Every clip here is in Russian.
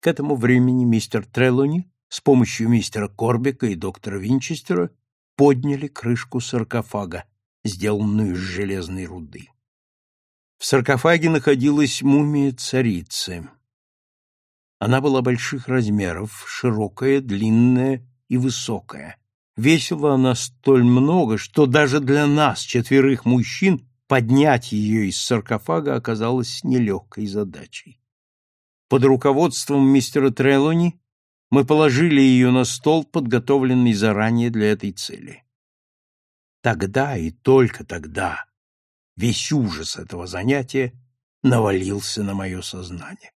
К этому времени мистер Трелони с помощью мистера Корбика и доктора Винчестера подняли крышку саркофага, сделанную из железной руды. В саркофаге находилась мумия царицы. Она была больших размеров, широкая, длинная и высокая. Весила она столь много, что даже для нас, четверых мужчин, поднять ее из саркофага оказалось нелегкой задачей. Под руководством мистера Трелони мы положили ее на стол, подготовленный заранее для этой цели. Тогда и только тогда весь ужас этого занятия навалился на мое сознание.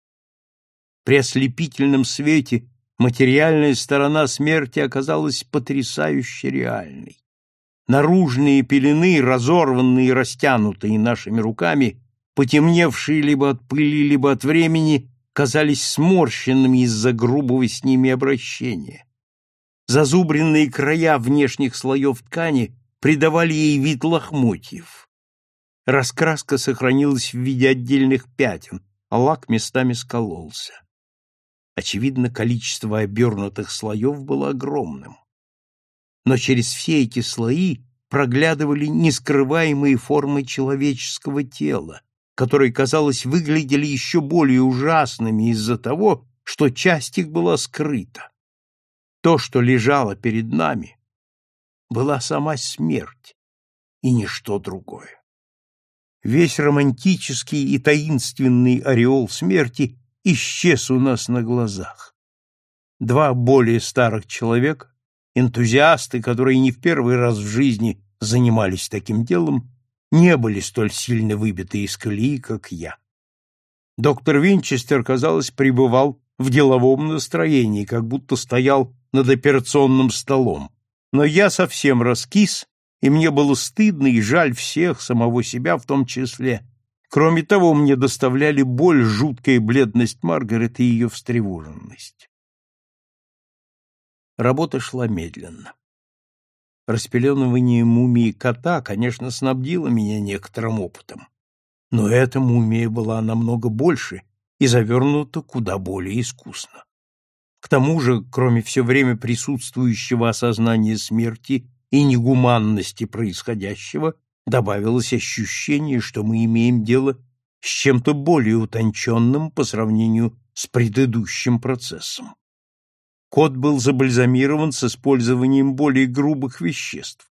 При ослепительном свете материальная сторона смерти оказалась потрясающе реальной. Наружные пелены, разорванные и растянутые нашими руками, потемневшие либо от пыли, либо от времени, казались сморщенными из-за грубого с ними обращения. Зазубренные края внешних слоев ткани придавали ей вид лохмотьев. Раскраска сохранилась в виде отдельных пятен, а лак местами скололся. Очевидно, количество обернутых слоев было огромным. Но через все эти слои проглядывали нескрываемые формы человеческого тела, которые, казалось, выглядели еще более ужасными из-за того, что часть их была скрыта. То, что лежало перед нами, была сама смерть и ничто другое. Весь романтический и таинственный ореол смерти исчез у нас на глазах. Два более старых человека, энтузиасты, которые не в первый раз в жизни занимались таким делом, не были столь сильно выбиты из колеи, как я. Доктор Винчестер, казалось, пребывал в деловом настроении, как будто стоял над операционным столом. Но я совсем раскис, и мне было стыдно и жаль всех, самого себя в том числе. Кроме того, мне доставляли боль жуткая бледность Маргарет и ее встревоженность. Работа шла медленно. Распеленывание мумии кота, конечно, снабдило меня некоторым опытом. Но эта мумия была намного больше и завернута куда более искусно. К тому же, кроме все время присутствующего осознания смерти и негуманности происходящего, добавилось ощущение, что мы имеем дело с чем-то более утонченным по сравнению с предыдущим процессом. Кот был забальзамирован с использованием более грубых веществ.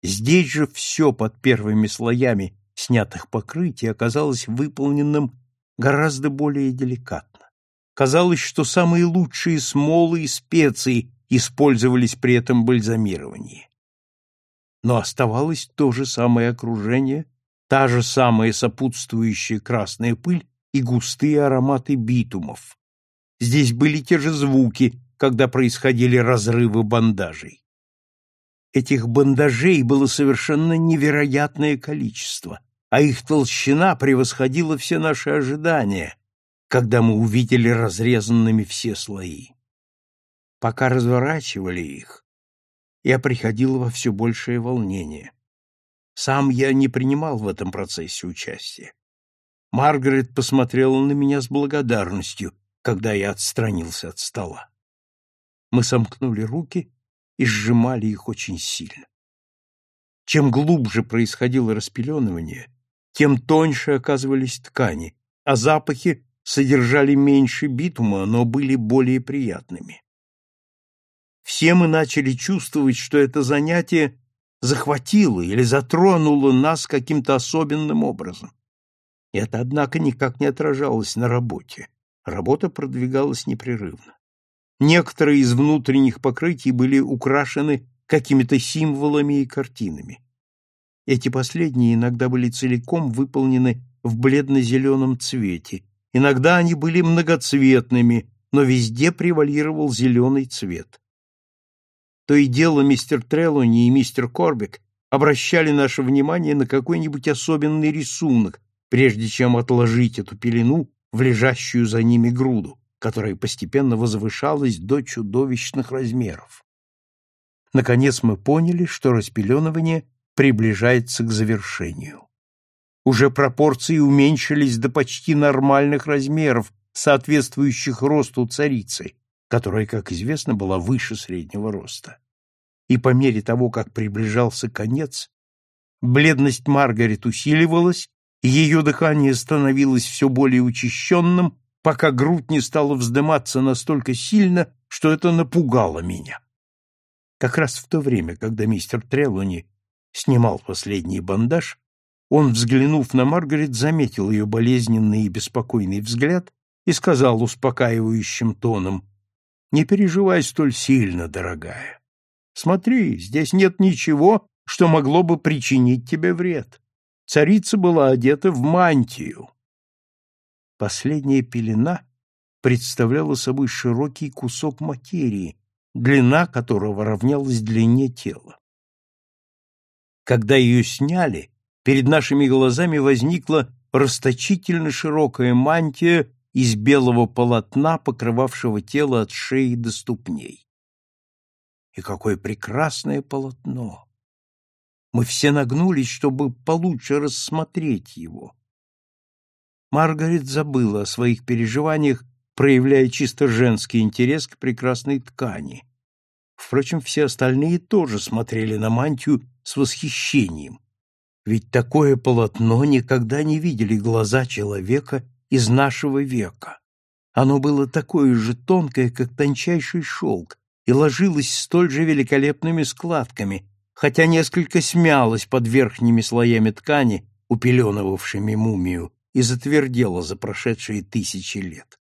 Здесь же все под первыми слоями снятых покрытий оказалось выполненным гораздо более деликатно. Казалось, что самые лучшие смолы и специи использовались при этом бальзамировании. Но оставалось то же самое окружение, та же самая сопутствующая красная пыль и густые ароматы битумов, Здесь были те же звуки, когда происходили разрывы бандажей. Этих бандажей было совершенно невероятное количество, а их толщина превосходила все наши ожидания, когда мы увидели разрезанными все слои. Пока разворачивали их, я приходил во все большее волнение. Сам я не принимал в этом процессе участия. Маргарет посмотрела на меня с благодарностью, когда я отстранился от стола. Мы сомкнули руки и сжимали их очень сильно. Чем глубже происходило распеленывание, тем тоньше оказывались ткани, а запахи содержали меньше битума, но были более приятными. Все мы начали чувствовать, что это занятие захватило или затронуло нас каким-то особенным образом. Это, однако, никак не отражалось на работе. Работа продвигалась непрерывно. Некоторые из внутренних покрытий были украшены какими-то символами и картинами. Эти последние иногда были целиком выполнены в бледно-зеленом цвете, иногда они были многоцветными, но везде превалировал зеленый цвет. То и дело мистер Трелони и мистер Корбик обращали наше внимание на какой-нибудь особенный рисунок, прежде чем отложить эту пелену в лежащую за ними груду, которая постепенно возвышалась до чудовищных размеров. Наконец мы поняли, что распеленывание приближается к завершению. Уже пропорции уменьшились до почти нормальных размеров, соответствующих росту царицы, которая, как известно, была выше среднего роста. И по мере того, как приближался конец, бледность Маргарет усиливалась, ее дыхание становилось все более учащенным, пока грудь не стала вздыматься настолько сильно, что это напугало меня. Как раз в то время, когда мистер Трелони снимал последний бандаж, он, взглянув на Маргарет, заметил ее болезненный и беспокойный взгляд и сказал успокаивающим тоном, «Не переживай столь сильно, дорогая. Смотри, здесь нет ничего, что могло бы причинить тебе вред. Царица была одета в мантию». Последняя пелена представляла собой широкий кусок материи, длина которого равнялась длине тела. Когда ее сняли, перед нашими глазами возникла расточительно широкая мантия из белого полотна, покрывавшего тело от шеи до ступней. И какое прекрасное полотно! Мы все нагнулись, чтобы получше рассмотреть его. Маргарет забыла о своих переживаниях, проявляя чисто женский интерес к прекрасной ткани. Впрочем, все остальные тоже смотрели на мантию с восхищением, ведь такое полотно никогда не видели глаза человека из нашего века. Оно было такое же тонкое, как тончайший шелк, и ложилось столь же великолепными складками, хотя несколько смялось под верхними слоями ткани, упеленывавшими мумию, и затвердело за прошедшие тысячи лет.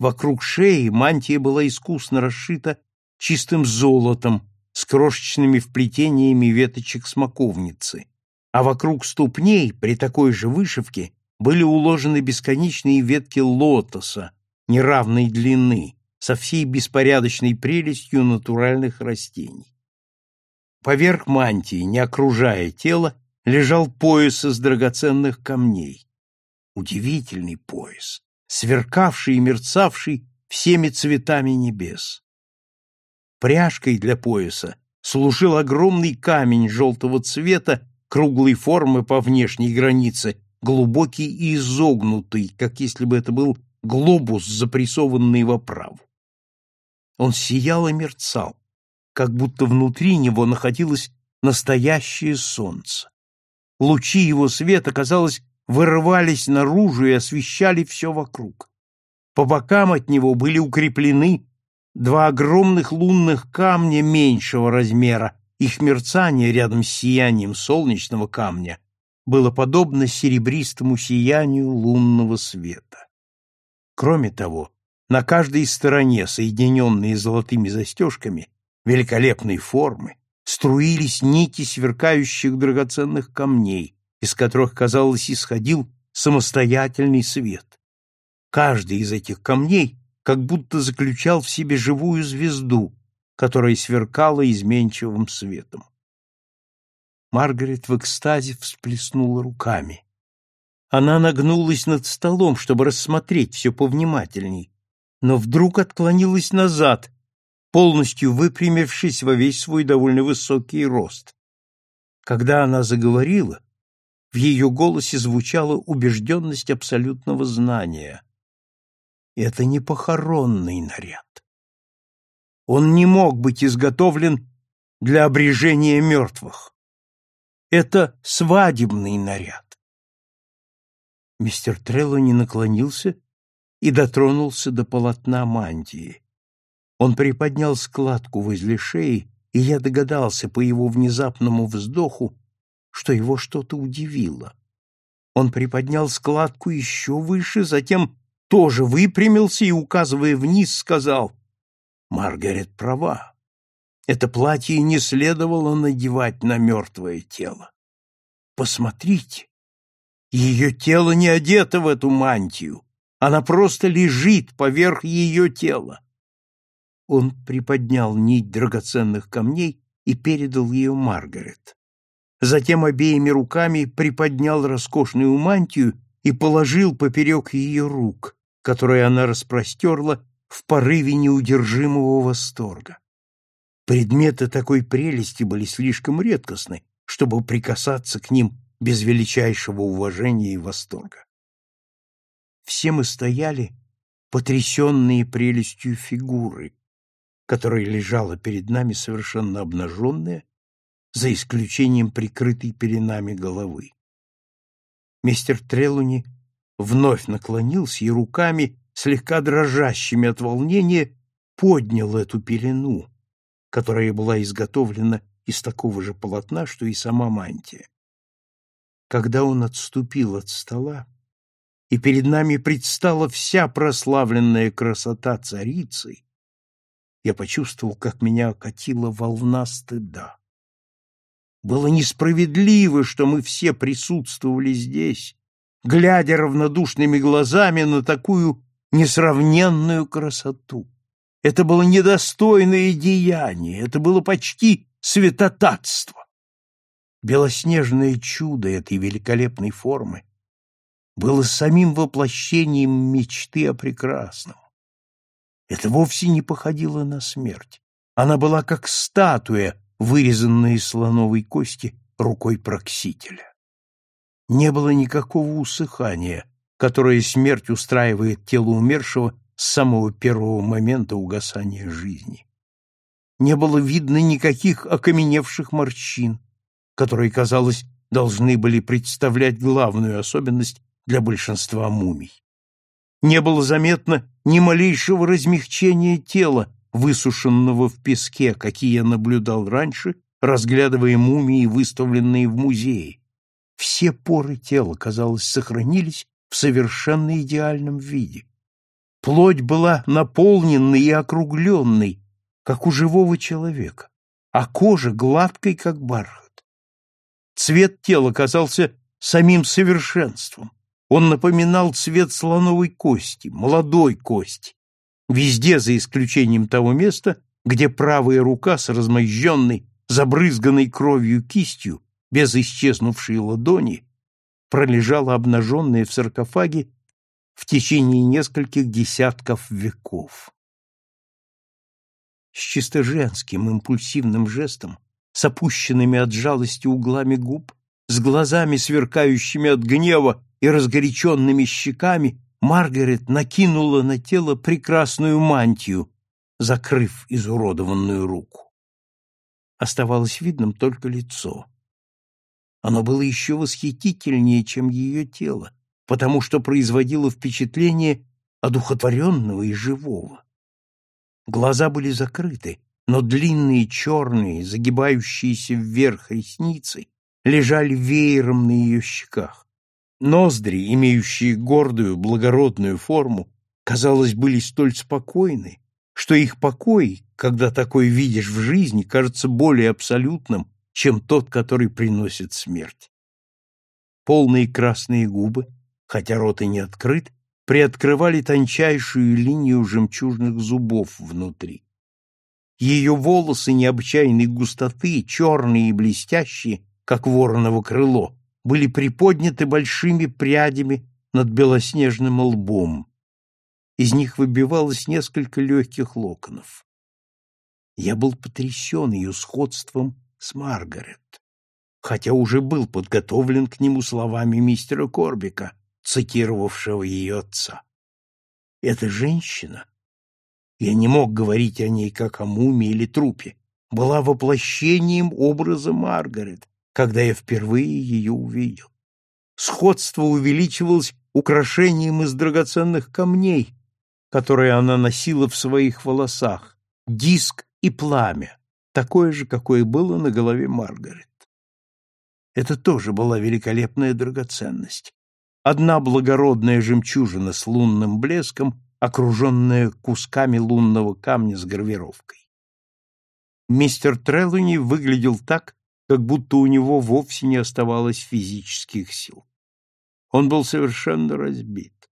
Вокруг шеи мантия была искусно расшита чистым золотом с крошечными вплетениями веточек смоковницы, а вокруг ступней при такой же вышивке были уложены бесконечные ветки лотоса неравной длины со всей беспорядочной прелестью натуральных растений. Поверх мантии, не окружая тело, лежал пояс из драгоценных камней. Удивительный пояс, сверкавший и мерцавший всеми цветами небес. Пряжкой для пояса служил огромный камень желтого цвета круглой формы по внешней границе, глубокий и изогнутый, как если бы это был глобус, запрессованный в оправу. Он сиял и мерцал, как будто внутри него находилось настоящее солнце. Лучи его света, казалось, вырывались наружу и освещали все вокруг. По бокам от него были укреплены два огромных лунных камня меньшего размера, их мерцание рядом с сиянием солнечного камня было подобно серебристому сиянию лунного света. Кроме того, на каждой стороне, соединенные золотыми застежками, великолепной формы, струились нити сверкающих драгоценных камней, из которых, казалось, исходил самостоятельный свет. Каждый из этих камней как будто заключал в себе живую звезду, которая сверкала изменчивым светом. Маргарет в экстазе всплеснула руками. Она нагнулась над столом, чтобы рассмотреть все повнимательней, но вдруг отклонилась назад, полностью выпрямившись во весь свой довольно высокий рост. Когда она заговорила, в ее голосе звучала убежденность абсолютного знания. Это не похоронный наряд. Он не мог быть изготовлен для обрежения мертвых. Это свадебный наряд. Мистер Треллони наклонился и дотронулся до полотна мантии. Он приподнял складку возле шеи, и я догадался по его внезапному вздоху, что его что-то удивило. Он приподнял складку еще выше, затем тоже выпрямился и, указывая вниз, сказал Маргарет права. Это платье не следовало надевать на мертвое тело. Посмотрите, ее тело не одето в эту мантию, она просто лежит поверх ее тела. Он приподнял нить драгоценных камней и передал ее Маргарет. Затем обеими руками приподнял роскошную мантию и положил поперек ее рук, которые она распростерла в порыве неудержимого восторга. Предметы такой прелести были слишком редкостны, чтобы прикасаться к ним без величайшего уважения и восторга. Все мы стояли потрясенные прелестью фигуры, которая лежала перед нами совершенно обнаженная, за исключением прикрытой пеленами головы. Мистер Трелуни вновь наклонился и руками, слегка дрожащими от волнения, поднял эту пелену, которая была изготовлена из такого же полотна, что и сама мантия. Когда он отступил от стола, и перед нами предстала вся прославленная красота царицы, я почувствовал, как меня окатила волна стыда. Было несправедливо, что мы все присутствовали здесь, глядя равнодушными глазами на такую несравненную красоту. Это было недостойное деяние, это было почти святотатство. Белоснежное чудо этой великолепной формы было самим воплощением мечты о прекрасном. Это вовсе не походило на смерть. Она была как статуя, вырезанная из слоновой кости рукой проксителя. Не было никакого усыхания, которое смерть устраивает тело умершего с самого первого момента угасания жизни. Не было видно никаких окаменевших морщин, которые, казалось, должны были представлять главную особенность для большинства мумий. Не было заметно ни малейшего размягчения тела, высушенного в песке, какие я наблюдал раньше, разглядывая мумии, выставленные в музее. Все поры тела, казалось, сохранились в совершенно идеальном виде. Плоть была наполненной и округленной, как у живого человека, а кожа гладкой, как бархат. Цвет тела казался самим совершенством. Он напоминал цвет слоновой кости, молодой кости. Везде, за исключением того места, где правая рука с размозженной, забрызганной кровью кистью, без исчезнувшей ладони, пролежала обнаженная в саркофаге в течение нескольких десятков веков. С чисто женским импульсивным жестом, с опущенными от жалости углами губ, с глазами, сверкающими от гнева и разгоряченными щеками Маргарет накинула на тело прекрасную мантию, закрыв изуродованную руку. Оставалось видным только лицо. Оно было еще восхитительнее, чем ее тело, потому что производило впечатление одухотворенного и живого. Глаза были закрыты, но длинные черные, загибающиеся вверх ресницы лежали веером на ее щеках. Ноздри, имеющие гордую, благородную форму, казалось, были столь спокойны, что их покой, когда такой видишь в жизни, кажется более абсолютным, чем тот, который приносит смерть. Полные красные губы, хотя рот и не открыт, приоткрывали тончайшую линию жемчужных зубов внутри. Ее волосы необычайной густоты, черные и блестящие, как вороново крыло, были приподняты большими прядями над белоснежным лбом. Из них выбивалось несколько легких локонов. Я был потрясен ее сходством с Маргарет, хотя уже был подготовлен к нему словами мистера Корбика, цитировавшего ее отца. Эта женщина, я не мог говорить о ней как о мумии или трупе, была воплощением образа Маргарет, когда я впервые ее увидел. Сходство увеличивалось украшением из драгоценных камней, которые она носила в своих волосах, диск и пламя, такое же, какое было на голове Маргарет. Это тоже была великолепная драгоценность. Одна благородная жемчужина с лунным блеском, окруженная кусками лунного камня с гравировкой. Мистер Трелуни выглядел так, как будто у него вовсе не оставалось физических сил. Он был совершенно разбит.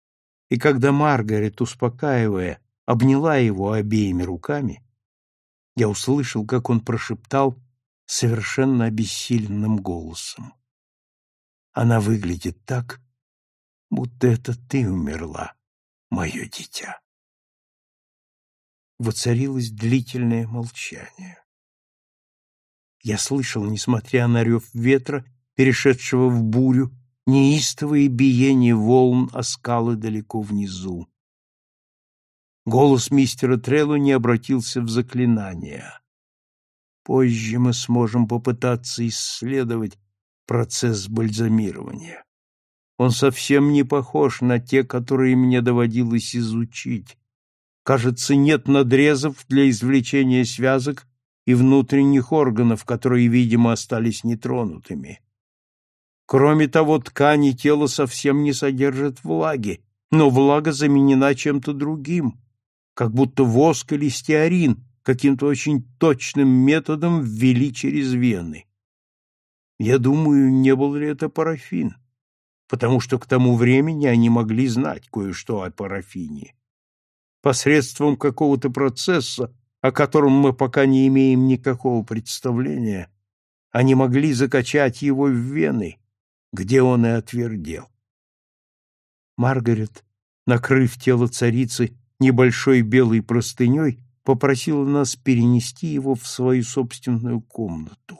И когда Маргарет, успокаивая, обняла его обеими руками, я услышал, как он прошептал совершенно обессиленным голосом. Она выглядит так, будто это ты умерла, мое дитя. Воцарилось длительное молчание. Я слышал, несмотря на рев ветра, перешедшего в бурю, неистовое биение волн о скалы далеко внизу. Голос мистера Трелло не обратился в заклинание. Позже мы сможем попытаться исследовать процесс бальзамирования. Он совсем не похож на те, которые мне доводилось изучить. Кажется, нет надрезов для извлечения связок и внутренних органов, которые, видимо, остались нетронутыми. Кроме того, ткани тела совсем не содержат влаги, но влага заменена чем-то другим, как будто воск или стеарин каким-то очень точным методом ввели через вены. Я думаю, не был ли это парафин, потому что к тому времени они могли знать кое-что о парафине. Посредством какого-то процесса, о котором мы пока не имеем никакого представления, они могли закачать его в вены, где он и отвердел. Маргарет, накрыв тело царицы небольшой белой простыней, попросила нас перенести его в свою собственную комнату.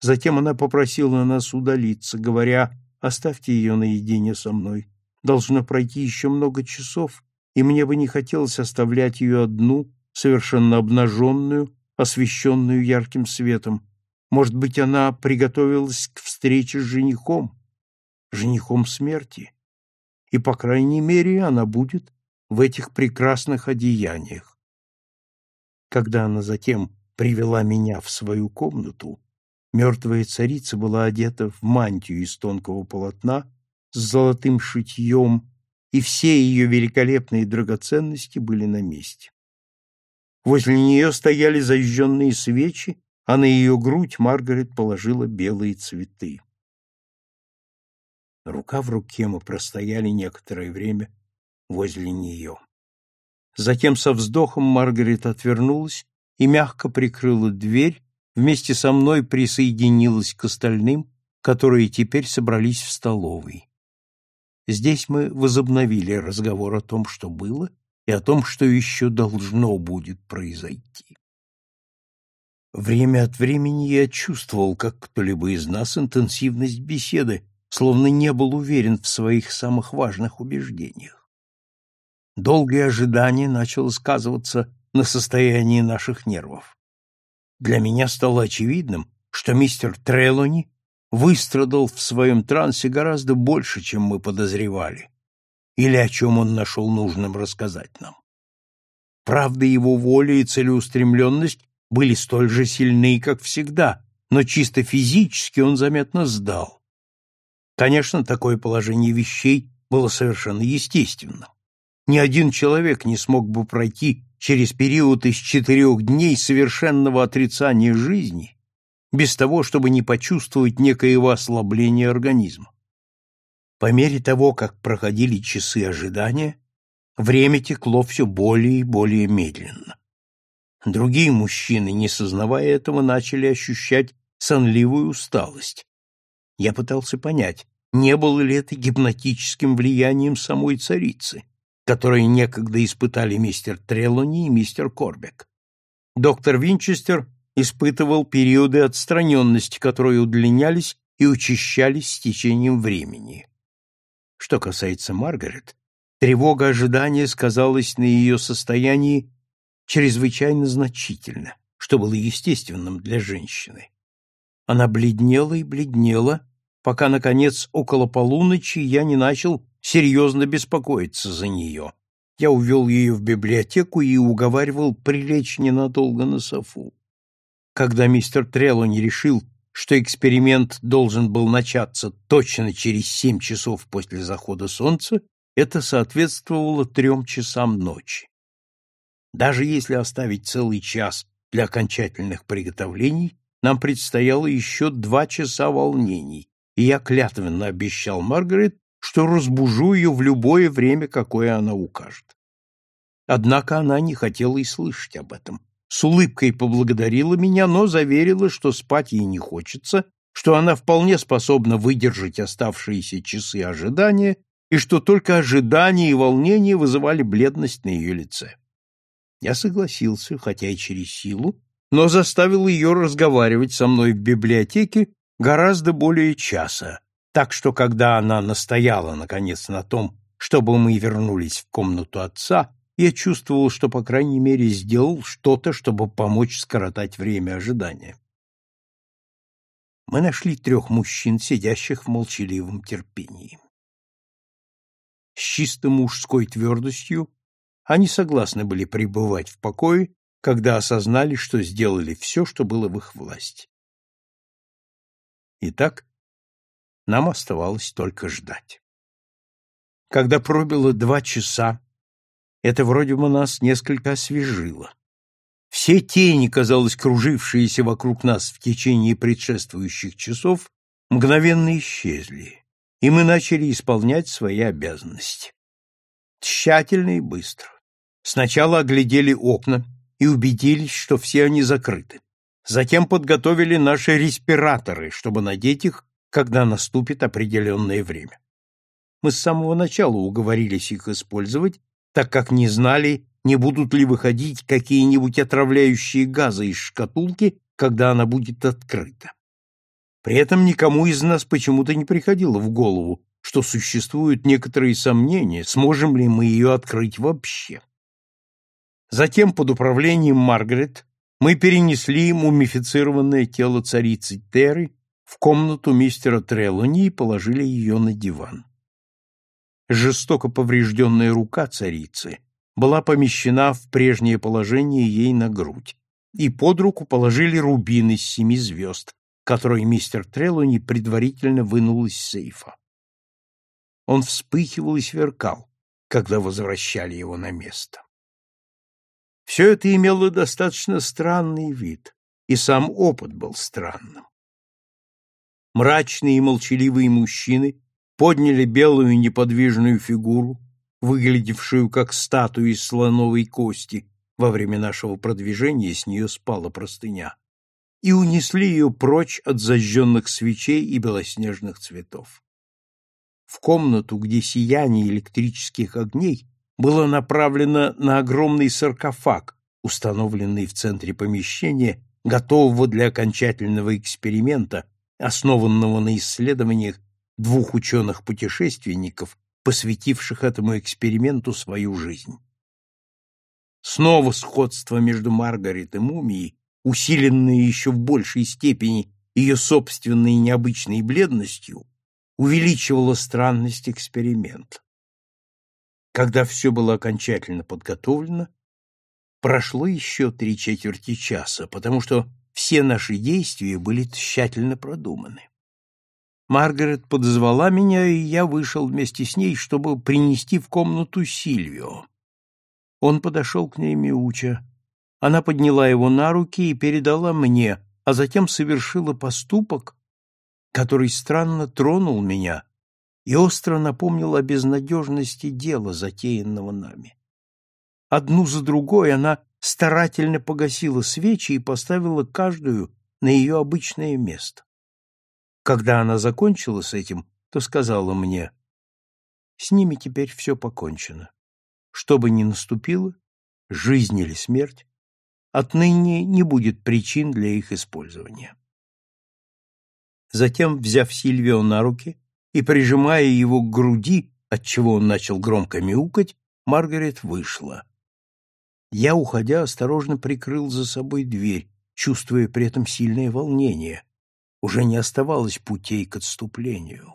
Затем она попросила нас удалиться, говоря, «Оставьте ее наедине со мной. Должно пройти еще много часов, и мне бы не хотелось оставлять ее одну, совершенно обнаженную, освещенную ярким светом. Может быть, она приготовилась к встрече с женихом, женихом смерти, и, по крайней мере, она будет в этих прекрасных одеяниях. Когда она затем привела меня в свою комнату, мертвая царица была одета в мантию из тонкого полотна с золотым шитьем, и все ее великолепные драгоценности были на месте. Возле нее стояли зажженные свечи, а на ее грудь Маргарет положила белые цветы. Рука в руке мы простояли некоторое время возле нее. Затем со вздохом Маргарет отвернулась и мягко прикрыла дверь, вместе со мной присоединилась к остальным, которые теперь собрались в столовой. Здесь мы возобновили разговор о том, что было, и о том, что еще должно будет произойти. Время от времени я чувствовал, как кто-либо из нас интенсивность беседы, словно не был уверен в своих самых важных убеждениях. Долгое ожидание начало сказываться на состоянии наших нервов. Для меня стало очевидным, что мистер Трелони выстрадал в своем трансе гораздо больше, чем мы подозревали, или о чем он нашел нужным рассказать нам. Правда, его воля и целеустремленность были столь же сильны, как всегда, но чисто физически он заметно сдал. Конечно, такое положение вещей было совершенно естественным. Ни один человек не смог бы пройти через период из четырех дней совершенного отрицания жизни без того, чтобы не почувствовать некоего ослабления организма. По мере того, как проходили часы ожидания, время текло все более и более медленно. Другие мужчины, не сознавая этого, начали ощущать сонливую усталость. Я пытался понять, не было ли это гипнотическим влиянием самой царицы которые некогда испытали мистер Трелони и мистер Корбек. Доктор Винчестер испытывал периоды отстраненности, которые удлинялись и учащались с течением времени. Что касается Маргарет, тревога ожидания сказалась на ее состоянии чрезвычайно значительно, что было естественным для женщины. Она бледнела и бледнела, пока, наконец, около полуночи я не начал серьезно беспокоиться за нее. Я увел ее в библиотеку и уговаривал прилечь ненадолго на софу. Когда мистер Треллони решил, что эксперимент должен был начаться точно через семь часов после захода солнца, это соответствовало трем часам ночи. Даже если оставить целый час для окончательных приготовлений, нам предстояло еще два часа волнений, и я клятвенно обещал Маргарет, что разбужу ее в любое время, какое она укажет. Однако она не хотела и слышать об этом. С улыбкой поблагодарила меня, но заверила, что спать ей не хочется, что она вполне способна выдержать оставшиеся часы ожидания и что только ожидание и волнение вызывали бледность на ее лице. Я согласился, хотя и через силу, но заставил ее разговаривать со мной в библиотеке гораздо более часа, так что, когда она настояла, наконец, на том, чтобы мы вернулись в комнату отца, я чувствовал, что, по крайней мере, сделал что-то, чтобы помочь скоротать время ожидания. Мы нашли трех мужчин, сидящих в молчаливом терпении. С чисто мужской твердостью они согласны были пребывать в покое, когда осознали, что сделали все, что было в их власти. Итак, нам оставалось только ждать. Когда пробило два часа, это вроде бы нас несколько освежило. Все тени, казалось, кружившиеся вокруг нас в течение предшествующих часов, мгновенно исчезли, и мы начали исполнять свои обязанности. Тщательно и быстро. Сначала оглядели окна и убедились, что все они закрыты. Затем подготовили наши респираторы, чтобы надеть их, когда наступит определенное время. Мы с самого начала уговорились их использовать так как не знали, не будут ли выходить какие-нибудь отравляющие газы из шкатулки, когда она будет открыта. При этом никому из нас почему-то не приходило в голову, что существуют некоторые сомнения, сможем ли мы ее открыть вообще. Затем под управлением Маргарет мы перенесли мумифицированное тело царицы Теры в комнату мистера Трелони и положили ее на диван жестоко поврежденная рука царицы была помещена в прежнее положение ей на грудь, и под руку положили рубин из семи звезд, который мистер Трелони предварительно вынул из сейфа. Он вспыхивал и сверкал, когда возвращали его на место. Все это имело достаточно странный вид, и сам опыт был странным. Мрачные и молчаливые мужчины подняли белую неподвижную фигуру, выглядевшую как статуя из слоновой кости, во время нашего продвижения с нее спала простыня, и унесли ее прочь от зажженных свечей и белоснежных цветов. В комнату, где сияние электрических огней было направлено на огромный саркофаг, установленный в центре помещения, готового для окончательного эксперимента, основанного на исследованиях двух ученых-путешественников, посвятивших этому эксперименту свою жизнь. Снова сходство между Маргарет и мумией, усиленное еще в большей степени ее собственной необычной бледностью, увеличивало странность эксперимента. Когда все было окончательно подготовлено, прошло еще три четверти часа, потому что все наши действия были тщательно продуманы. Маргарет подозвала меня, и я вышел вместе с ней, чтобы принести в комнату Сильвио. Он подошел к ней мяуча. Она подняла его на руки и передала мне, а затем совершила поступок, который странно тронул меня и остро напомнил о безнадежности дела, затеянного нами. Одну за другой она старательно погасила свечи и поставила каждую на ее обычное место. Когда она закончила с этим, то сказала мне, «С ними теперь все покончено. Что бы ни наступило, жизнь или смерть, отныне не будет причин для их использования». Затем, взяв Сильвио на руки и прижимая его к груди, отчего он начал громко мяукать, Маргарет вышла. Я, уходя, осторожно прикрыл за собой дверь, чувствуя при этом сильное волнение, уже не оставалось путей к отступлению.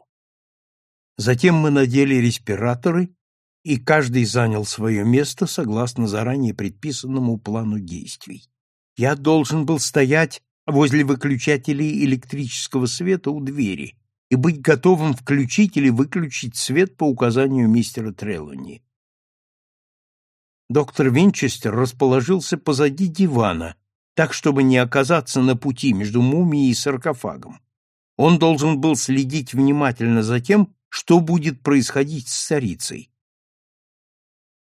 Затем мы надели респираторы, и каждый занял свое место согласно заранее предписанному плану действий. Я должен был стоять возле выключателей электрического света у двери и быть готовым включить или выключить свет по указанию мистера Трелони. Доктор Винчестер расположился позади дивана, так, чтобы не оказаться на пути между мумией и саркофагом. Он должен был следить внимательно за тем, что будет происходить с царицей.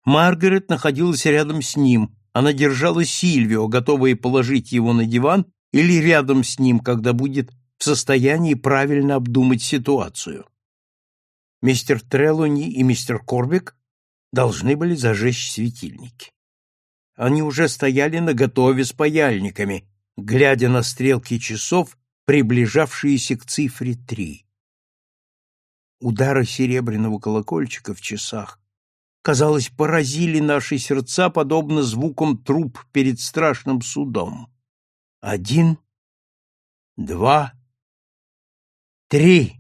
Маргарет находилась рядом с ним, она держала Сильвио, готовая положить его на диван или рядом с ним, когда будет в состоянии правильно обдумать ситуацию. Мистер Трелони и мистер Корбик должны были зажечь светильники. Они уже стояли наготове с паяльниками, глядя на стрелки часов, приближавшиеся к цифре три. Удары серебряного колокольчика в часах казалось, поразили наши сердца, подобно звукам труп перед страшным судом. Один, два, три.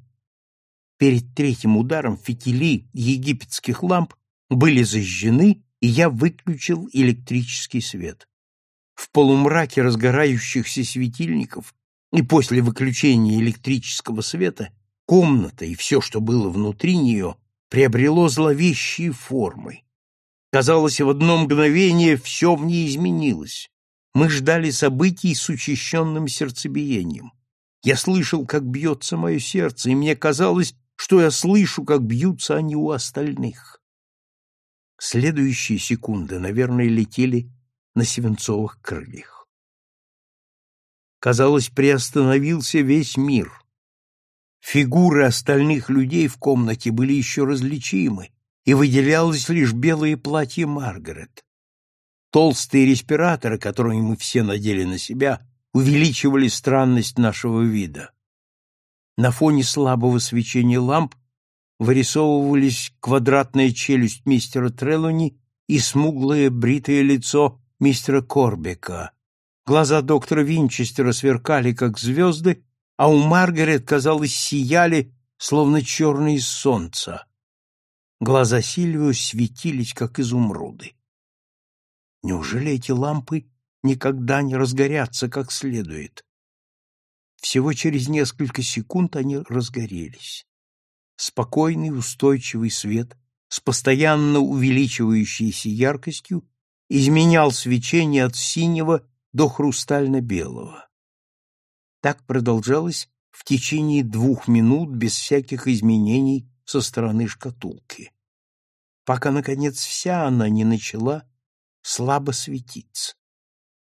Перед третьим ударом фитили египетских ламп были зажжены, и я выключил электрический свет. В полумраке разгорающихся светильников и после выключения электрического света комната и все, что было внутри нее, приобрело зловещие формы. Казалось, в одно мгновение все в ней изменилось. Мы ждали событий с учащенным сердцебиением. Я слышал, как бьется мое сердце, и мне казалось, что я слышу, как бьются они у остальных. Следующие секунды, наверное, летели на свинцовых крыльях. Казалось, приостановился весь мир. Фигуры остальных людей в комнате были еще различимы, и выделялось лишь белое платье Маргарет. Толстые респираторы, которые мы все надели на себя, увеличивали странность нашего вида. На фоне слабого свечения ламп вырисовывались квадратная челюсть мистера Трелони и смуглое бритое лицо мистера Корбека. Глаза доктора Винчестера сверкали, как звезды, а у Маргарет, казалось, сияли, словно черные солнца. Глаза Сильвио светились, как изумруды. Неужели эти лампы никогда не разгорятся как следует? Всего через несколько секунд они разгорелись. Спокойный, устойчивый свет с постоянно увеличивающейся яркостью изменял свечение от синего до хрустально-белого. Так продолжалось в течение двух минут без всяких изменений со стороны шкатулки, пока, наконец, вся она не начала слабо светиться.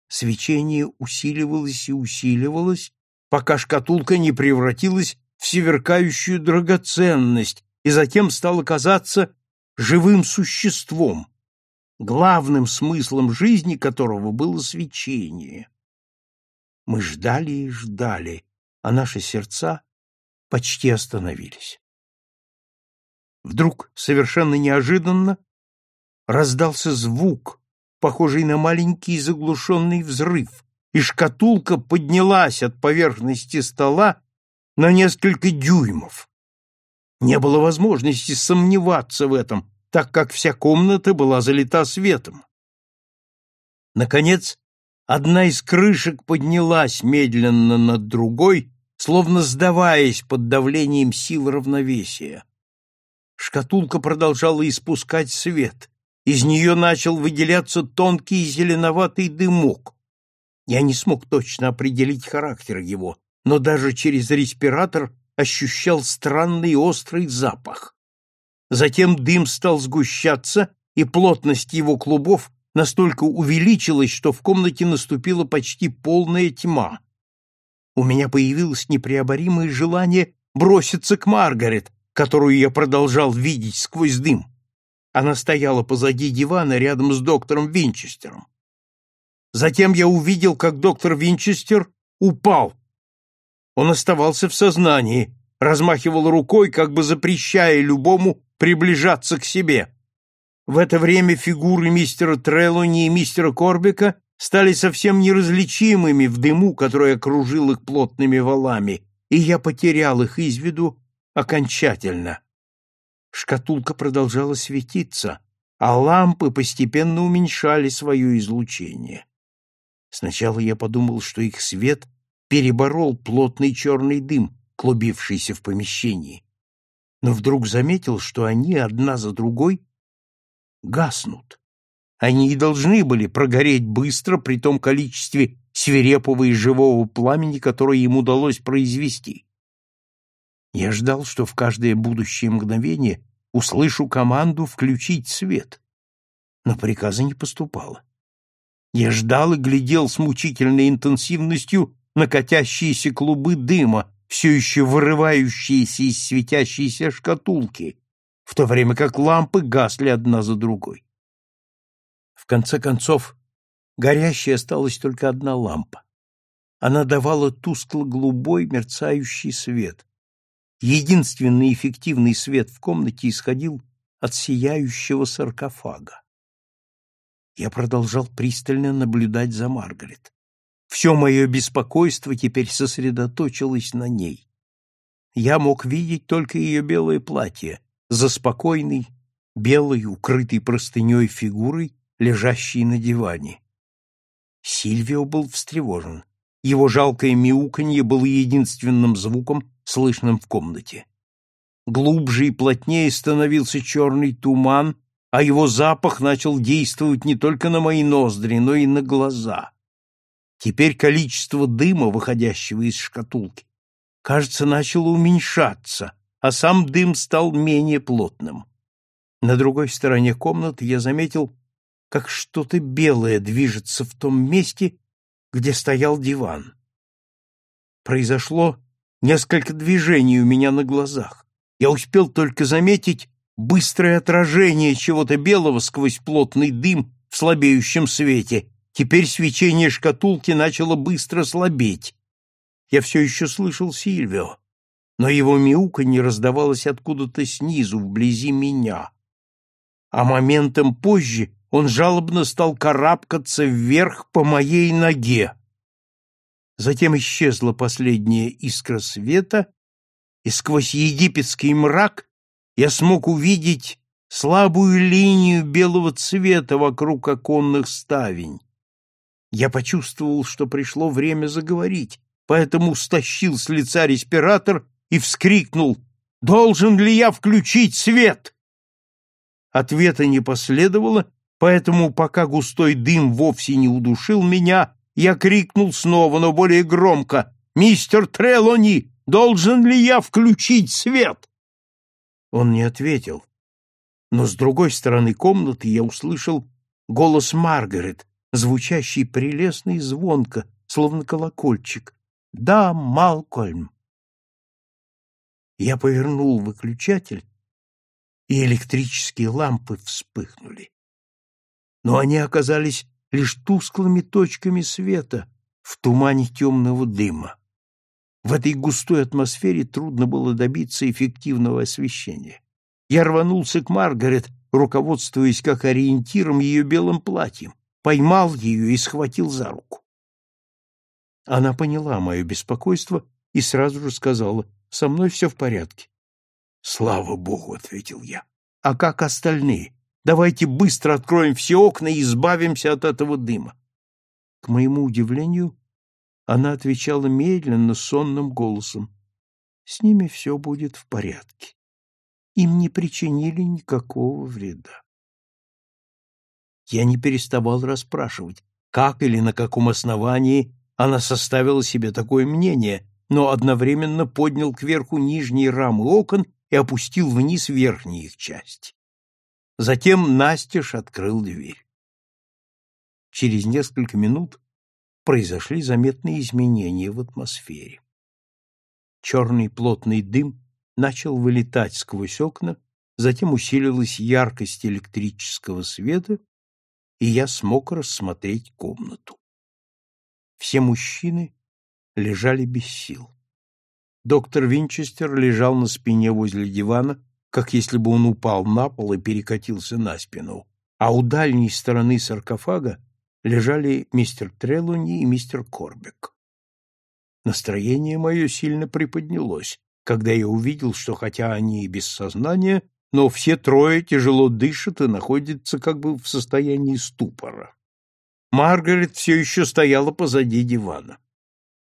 Свечение усиливалось и усиливалось, пока шкатулка не превратилась в сверкающую драгоценность и затем стала казаться живым существом, главным смыслом жизни которого было свечение. Мы ждали и ждали, а наши сердца почти остановились. Вдруг, совершенно неожиданно, раздался звук, похожий на маленький заглушенный взрыв, и шкатулка поднялась от поверхности стола на несколько дюймов. Не было возможности сомневаться в этом, так как вся комната была залита светом. Наконец, Одна из крышек поднялась медленно над другой, словно сдаваясь под давлением сил равновесия. Шкатулка продолжала испускать свет. Из нее начал выделяться тонкий зеленоватый дымок. Я не смог точно определить характер его, но даже через респиратор ощущал странный острый запах. Затем дым стал сгущаться, и плотность его клубов настолько увеличилось, что в комнате наступила почти полная тьма. У меня появилось непреоборимое желание броситься к Маргарет, которую я продолжал видеть сквозь дым. Она стояла позади дивана рядом с доктором Винчестером. Затем я увидел, как доктор Винчестер упал. Он оставался в сознании, размахивал рукой, как бы запрещая любому приближаться к себе. В это время фигуры мистера Трелони и мистера Корбика стали совсем неразличимыми в дыму, который окружил их плотными валами, и я потерял их из виду окончательно. Шкатулка продолжала светиться, а лампы постепенно уменьшали свое излучение. Сначала я подумал, что их свет переборол плотный черный дым, клубившийся в помещении, но вдруг заметил, что они одна за другой гаснут. Они и должны были прогореть быстро при том количестве свирепого и живого пламени, которое им удалось произвести. Я ждал, что в каждое будущее мгновение услышу команду включить свет, но приказа не поступало. Я ждал и глядел с мучительной интенсивностью на катящиеся клубы дыма, все еще вырывающиеся из светящейся шкатулки, в то время как лампы гасли одна за другой. В конце концов, горящей осталась только одна лампа. Она давала тускло-голубой мерцающий свет. Единственный эффективный свет в комнате исходил от сияющего саркофага. Я продолжал пристально наблюдать за Маргарет. Все мое беспокойство теперь сосредоточилось на ней. Я мог видеть только ее белое платье, за спокойной, белой, укрытой простыней фигурой, лежащей на диване. Сильвио был встревожен. Его жалкое мяуканье было единственным звуком, слышным в комнате. Глубже и плотнее становился черный туман, а его запах начал действовать не только на мои ноздри, но и на глаза. Теперь количество дыма, выходящего из шкатулки, кажется, начало уменьшаться, а сам дым стал менее плотным. На другой стороне комнаты я заметил, как что-то белое движется в том месте, где стоял диван. Произошло несколько движений у меня на глазах. Я успел только заметить быстрое отражение чего-то белого сквозь плотный дым в слабеющем свете. Теперь свечение шкатулки начало быстро слабеть. Я все еще слышал Сильвио, но его мяуканье раздавалось откуда-то снизу, вблизи меня. А моментом позже он жалобно стал карабкаться вверх по моей ноге. Затем исчезла последняя искра света, и сквозь египетский мрак я смог увидеть слабую линию белого цвета вокруг оконных ставень. Я почувствовал, что пришло время заговорить, поэтому стащил с лица респиратор и вскрикнул «Должен ли я включить свет?» Ответа не последовало, поэтому, пока густой дым вовсе не удушил меня, я крикнул снова, но более громко «Мистер Трелони, должен ли я включить свет?» Он не ответил, но с другой стороны комнаты я услышал голос Маргарет, звучащий прелестно и звонко, словно колокольчик. «Да, Малкольм!» Я повернул выключатель, и электрические лампы вспыхнули. Но они оказались лишь тусклыми точками света в тумане темного дыма. В этой густой атмосфере трудно было добиться эффективного освещения. Я рванулся к Маргарет, руководствуясь как ориентиром ее белым платьем, поймал ее и схватил за руку. Она поняла мое беспокойство и сразу же сказала, «Со мной все в порядке». «Слава Богу!» — ответил я. «А как остальные? Давайте быстро откроем все окна и избавимся от этого дыма». К моему удивлению, она отвечала медленно, сонным голосом. «С ними все будет в порядке. Им не причинили никакого вреда». Я не переставал расспрашивать, как или на каком основании она составила себе такое мнение, но одновременно поднял кверху нижние рамы окон и опустил вниз верхние их части. Затем Настеж открыл дверь. Через несколько минут произошли заметные изменения в атмосфере. Черный плотный дым начал вылетать сквозь окна, затем усилилась яркость электрического света, и я смог рассмотреть комнату. Все мужчины лежали без сил. Доктор Винчестер лежал на спине возле дивана, как если бы он упал на пол и перекатился на спину, а у дальней стороны саркофага лежали мистер Трелуни и мистер Корбек. Настроение мое сильно приподнялось, когда я увидел, что хотя они и без сознания, но все трое тяжело дышат и находятся как бы в состоянии ступора. Маргарет все еще стояла позади дивана.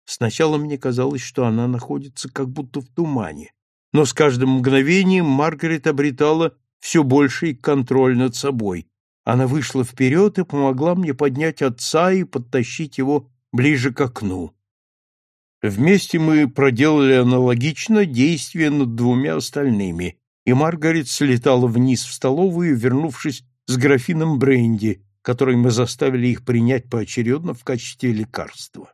Сначала мне казалось, что она находится как будто в тумане, но с каждым мгновением Маргарет обретала все больший контроль над собой. Она вышла вперед и помогла мне поднять отца и подтащить его ближе к окну. Вместе мы проделали аналогично действие над двумя остальными, и Маргарет слетала вниз в столовую, вернувшись с графином бренди, который мы заставили их принять поочередно в качестве лекарства.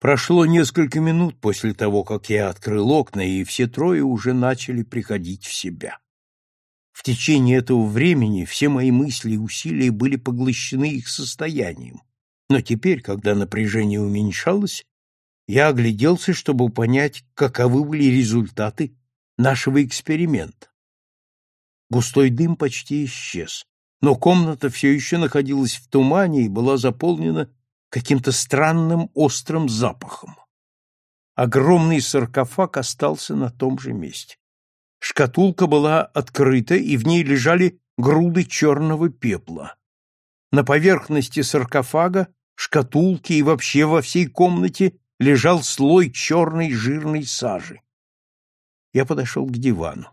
Прошло несколько минут после того, как я открыл окна, и все трое уже начали приходить в себя. В течение этого времени все мои мысли и усилия были поглощены их состоянием, но теперь, когда напряжение уменьшалось, я огляделся, чтобы понять, каковы были результаты нашего эксперимента. Густой дым почти исчез, но комната все еще находилась в тумане и была заполнена каким-то странным острым запахом. Огромный саркофаг остался на том же месте. Шкатулка была открыта, и в ней лежали груды черного пепла. На поверхности саркофага, шкатулки и вообще во всей комнате лежал слой черной жирной сажи. Я подошел к дивану.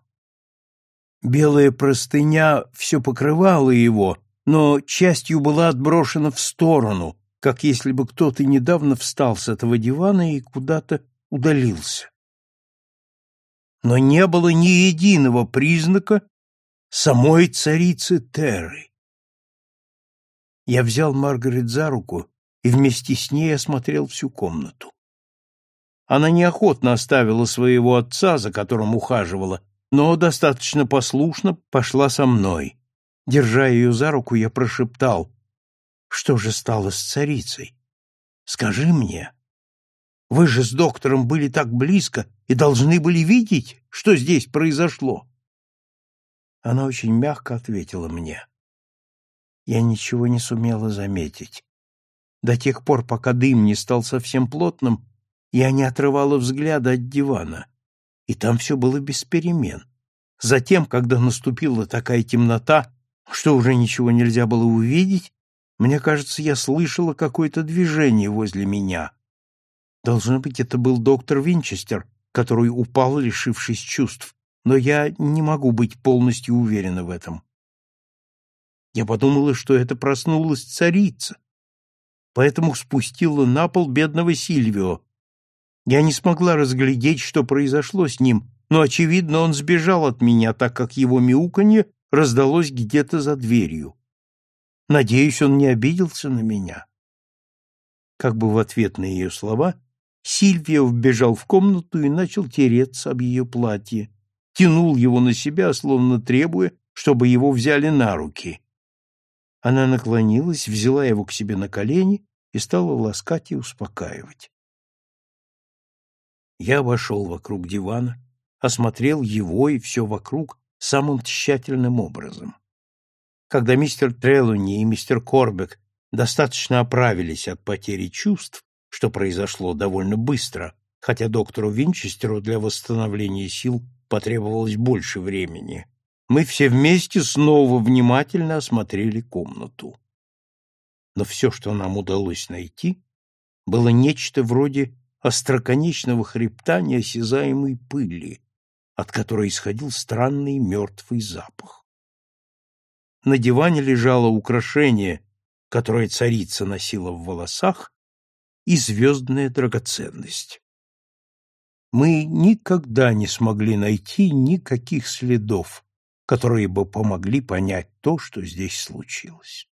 Белая простыня все покрывала его, но частью была отброшена в сторону, как если бы кто-то недавно встал с этого дивана и куда-то удалился. Но не было ни единого признака самой царицы Терры. Я взял Маргарет за руку и вместе с ней осмотрел всю комнату. Она неохотно оставила своего отца, за которым ухаживала, но достаточно послушно пошла со мной. Держа ее за руку, я прошептал, «Что же стало с царицей? Скажи мне. Вы же с доктором были так близко и должны были видеть, что здесь произошло». Она очень мягко ответила мне. Я ничего не сумела заметить. До тех пор, пока дым не стал совсем плотным, я не отрывала взгляда от дивана, и там все было без перемен. Затем, когда наступила такая темнота, что уже ничего нельзя было увидеть, мне кажется, я слышала какое-то движение возле меня. Должно быть, это был доктор Винчестер, который упал, лишившись чувств, но я не могу быть полностью уверена в этом. Я подумала, что это проснулась царица, поэтому спустила на пол бедного Сильвио, я не смогла разглядеть, что произошло с ним, но, очевидно, он сбежал от меня, так как его мяуканье раздалось где-то за дверью. Надеюсь, он не обиделся на меня. Как бы в ответ на ее слова, Сильвия вбежал в комнату и начал тереться об ее платье, тянул его на себя, словно требуя, чтобы его взяли на руки. Она наклонилась, взяла его к себе на колени и стала ласкать и успокаивать. Я обошел вокруг дивана, осмотрел его и все вокруг самым тщательным образом. Когда мистер Трелуни и мистер Корбек достаточно оправились от потери чувств, что произошло довольно быстро, хотя доктору Винчестеру для восстановления сил потребовалось больше времени, мы все вместе снова внимательно осмотрели комнату. Но все, что нам удалось найти, было нечто вроде остроконечного хребта неосязаемой пыли, от которой исходил странный мертвый запах. На диване лежало украшение, которое царица носила в волосах, и звездная драгоценность. Мы никогда не смогли найти никаких следов, которые бы помогли понять то, что здесь случилось.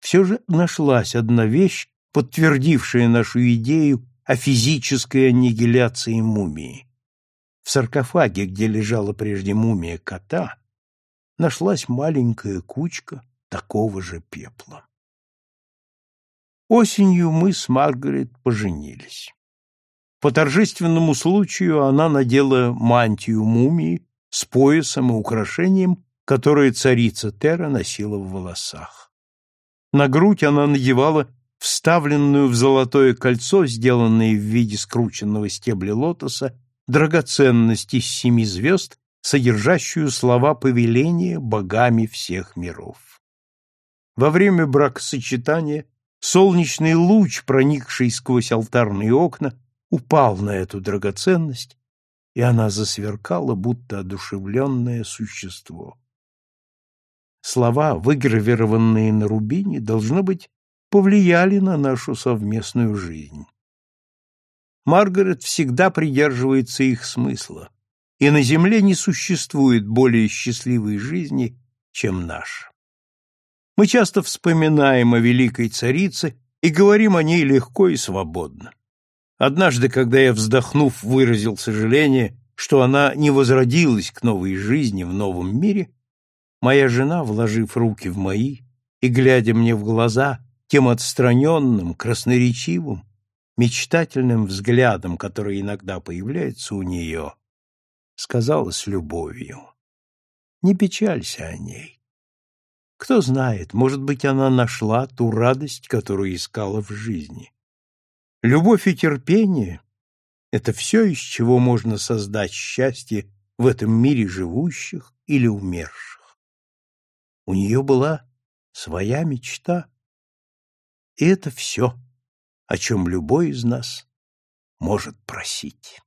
Все же нашлась одна вещь, подтвердившая нашу идею о физической аннигиляции мумии. В саркофаге, где лежала прежде мумия кота, нашлась маленькая кучка такого же пепла. Осенью мы с Маргарет поженились. По торжественному случаю она надела мантию мумии с поясом и украшением, которое царица Тера носила в волосах. На грудь она надевала вставленную в золотое кольцо, сделанное в виде скрученного стебля лотоса, драгоценность из семи звезд, содержащую слова повеления богами всех миров. Во время бракосочетания солнечный луч, проникший сквозь алтарные окна, упал на эту драгоценность, и она засверкала, будто одушевленное существо. Слова, выгравированные на рубине, должно быть, повлияли на нашу совместную жизнь. Маргарет всегда придерживается их смысла, и на земле не существует более счастливой жизни, чем наша. Мы часто вспоминаем о великой царице и говорим о ней легко и свободно. Однажды, когда я, вздохнув, выразил сожаление, что она не возродилась к новой жизни в новом мире, моя жена, вложив руки в мои и глядя мне в глаза, тем отстраненным, красноречивым, мечтательным взглядом, который иногда появляется у нее, сказала с любовью. Не печалься о ней. Кто знает, может быть, она нашла ту радость, которую искала в жизни. Любовь и терпение — это все, из чего можно создать счастье в этом мире живущих или умерших. У нее была своя мечта, и это все, о чем любой из нас может просить.